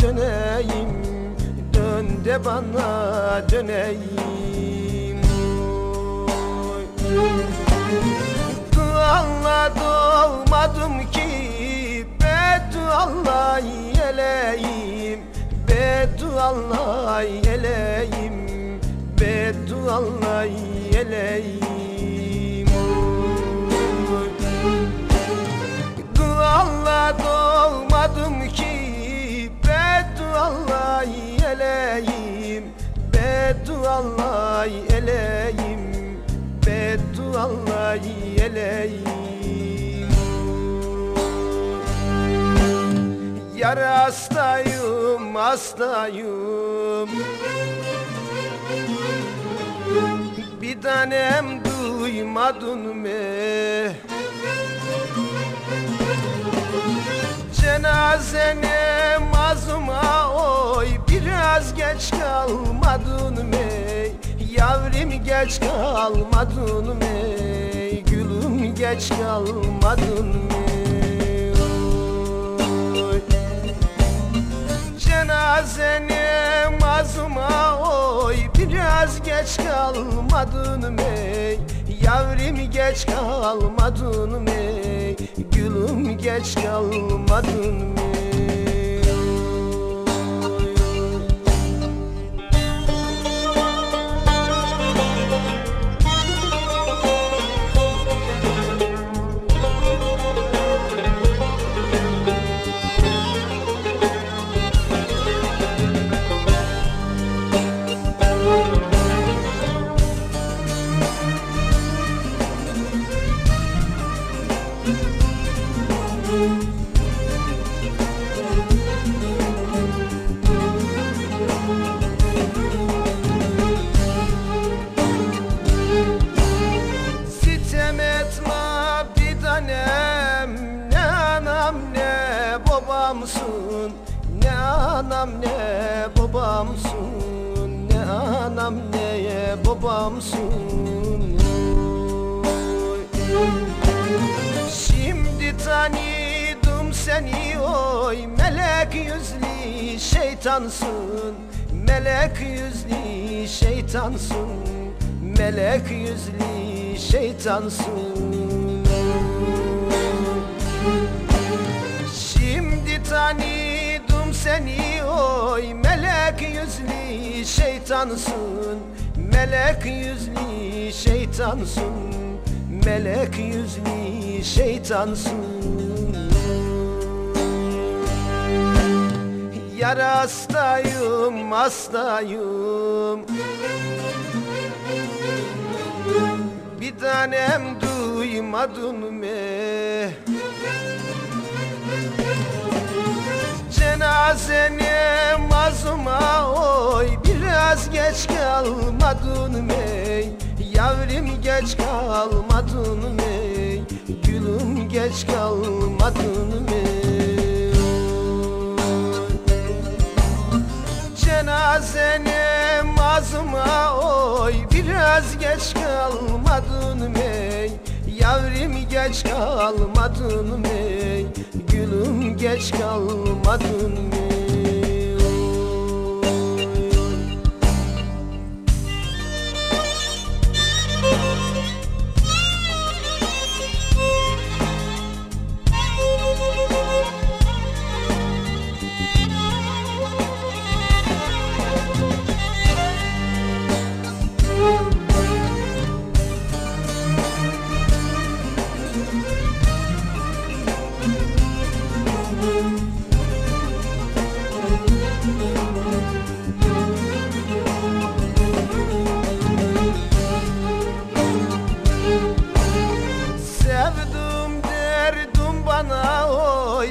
döneyim. Dön de bana döneyim. Duanla doğmadım ki Bedduanla yeleyim. Bedduanla yeleyim Bedduanla yeleyim Beddualla yeleyim Beddualla yeleyim Yar hastayım hastayım Bir tanem duymadın mı? Cenazene mazluma oy Biraz geç kalmadın mı? Yavrum geç kalmadın mı? Gülüm geç kalmadın mı? Oy. Cenazene mazluma oy Biraz geç kalmadın mı? Yavrum geç kalmadın mı? Gülüm geç kalmadın mı? Babamsın Ne anam ne babamsın Ne anam ne babamsın Oy. Şimdi tanıdım seni oy. Melek yüzlü şeytansın. Melek yüzlü şeytansın. Melek yüzlü şeytansın Tanıdım seni oy Melek yüzlü şeytansın Melek yüzlü şeytansın Melek yüzlü şeytansın Yar hastayım hastayım Bir tanem duymadın mı? Cenazene mazluma oy Biraz geç kalmadın mı? Yavrum geç kalmadın mı? Gülüm geç kalmadın mı? Cenazene mazluma oy Biraz geç kalmadın mı? Yavrum geç kalmadın mı? Gülüm geç kalmadın mı?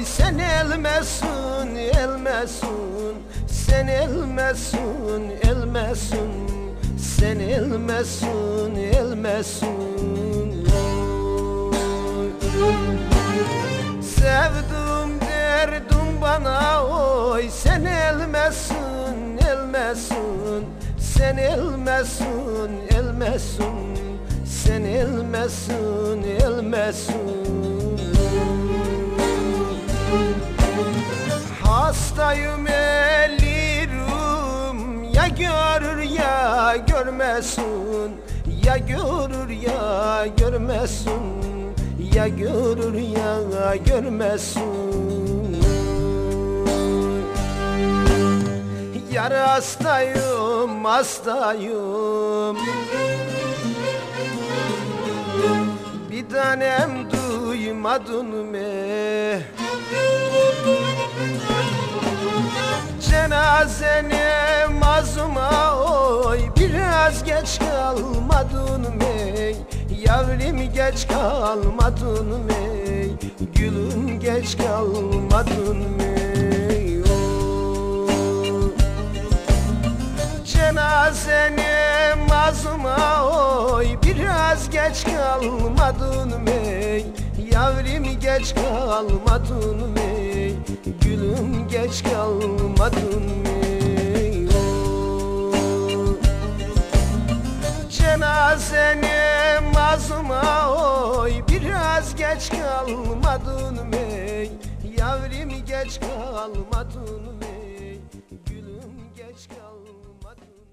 Sen elmesun elmesun Sen elmesun elmesun Sen elmesun elmesun oy. Derdim bana oy Sen elmesun elmesun Sen elmesun elmesun Sen elmesun elmesun Hastayım ey görür ya görmesin. Ya görür ya görmesin. Ya görür ya görmesin Yar hastayım hastayım Bir tanem duymadın mı? Cenazene mazluma oy Biraz geç kalmadın mı? Yavrum geç kalmadın mı? Gülüm geç kalmadın mı? Cenazene mazluma oy Biraz geç kalmadın mı? Yavrum geç kalmadın mı? Gülüm geç kalmadın mı? Oy. Cenazene mazluma oy Biraz geç kalmadın mı? Yavrum geç kalmadın mı? Gülüm geç kalmadın Father.